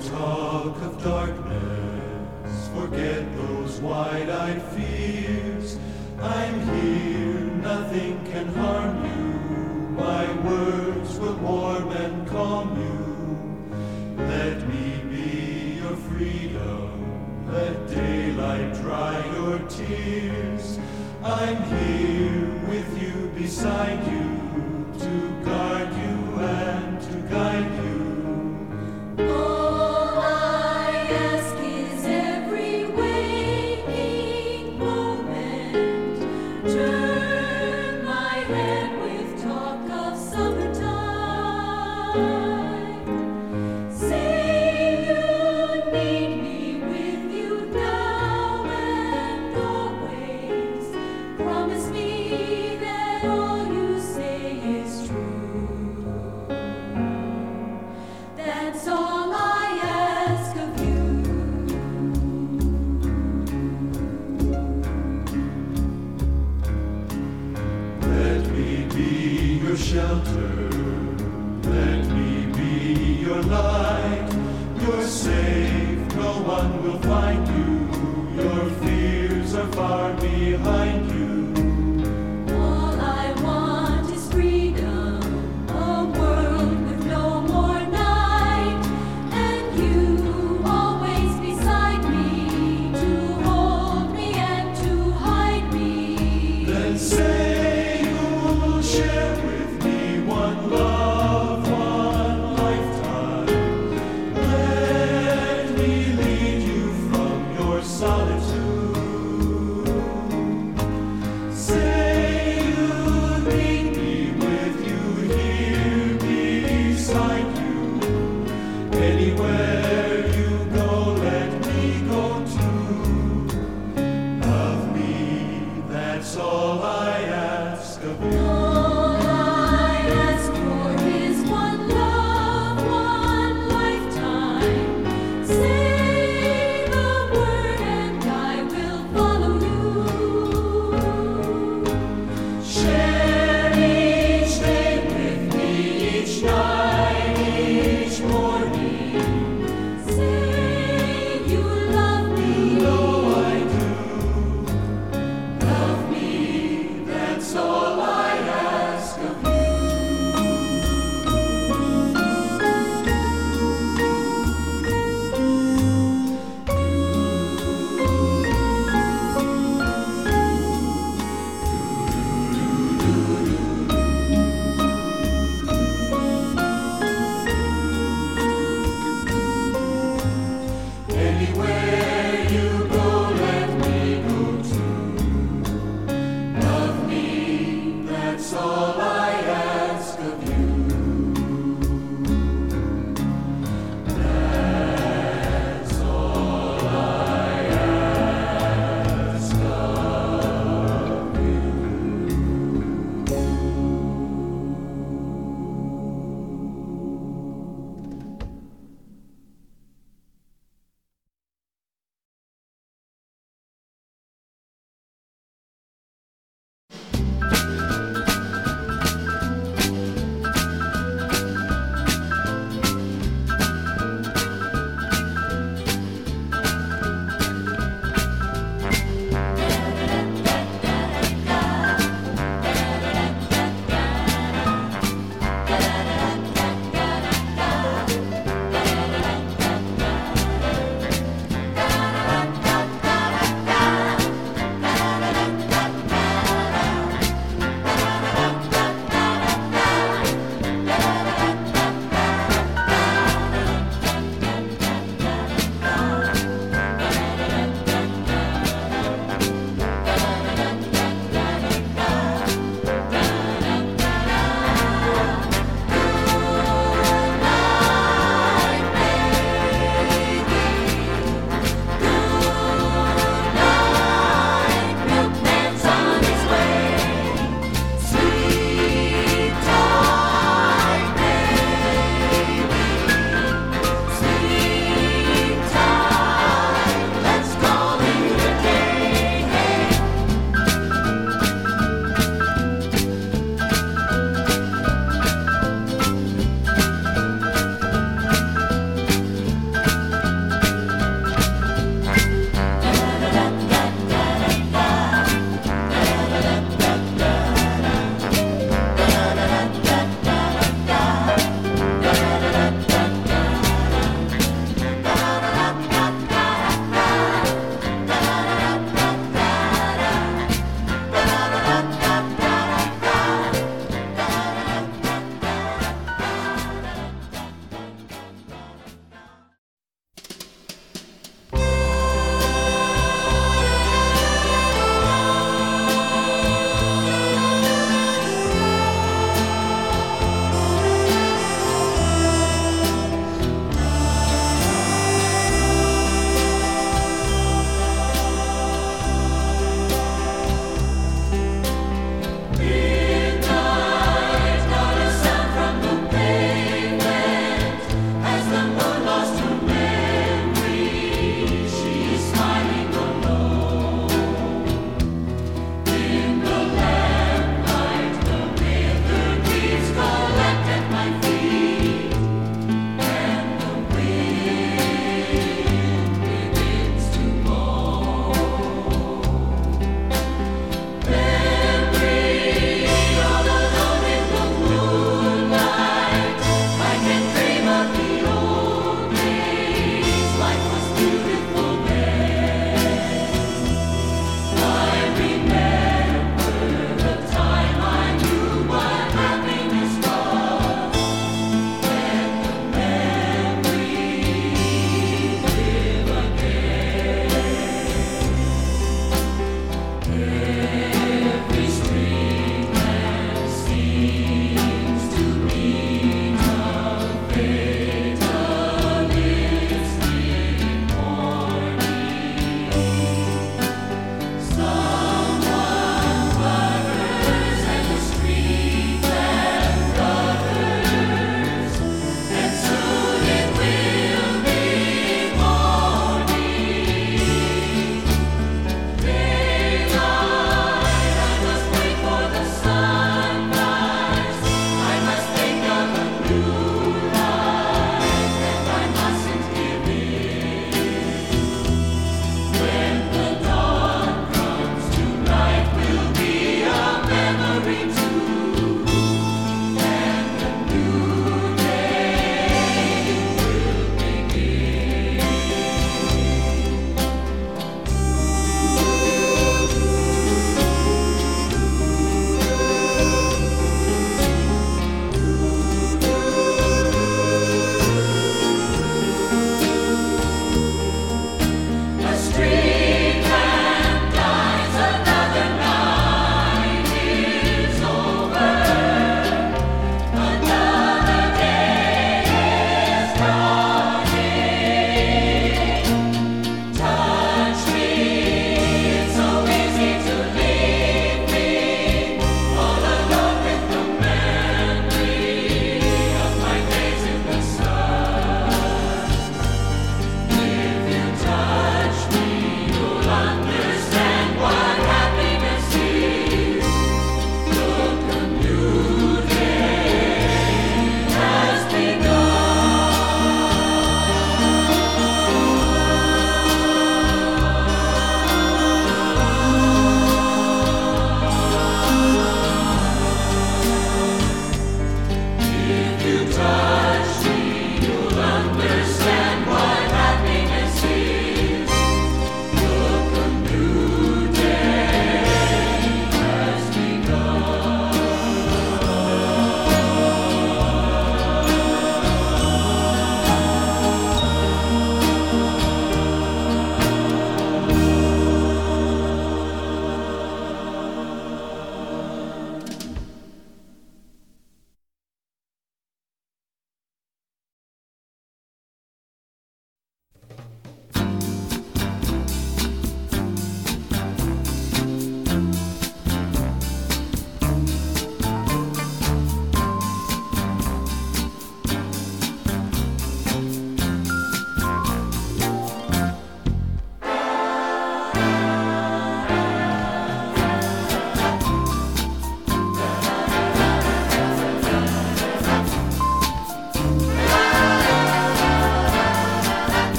talk of darkness, forget those wide eyed fears. I'm here, nothing can harm you. My words will warm and calm you. Let me be your freedom, let daylight dry your tears. I'm here with you, beside you.